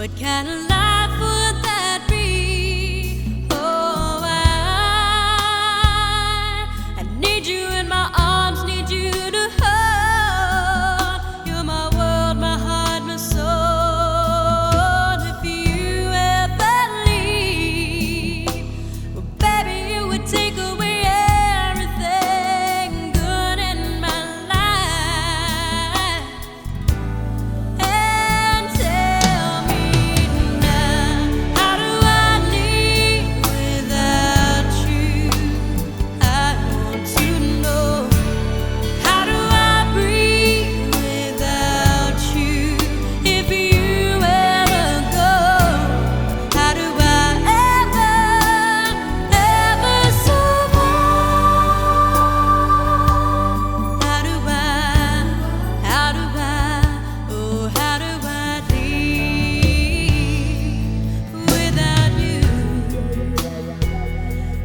What kind of life?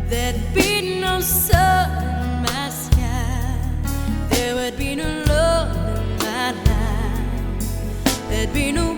There'd be no sun in my sky. There would be no love in my life. There'd be no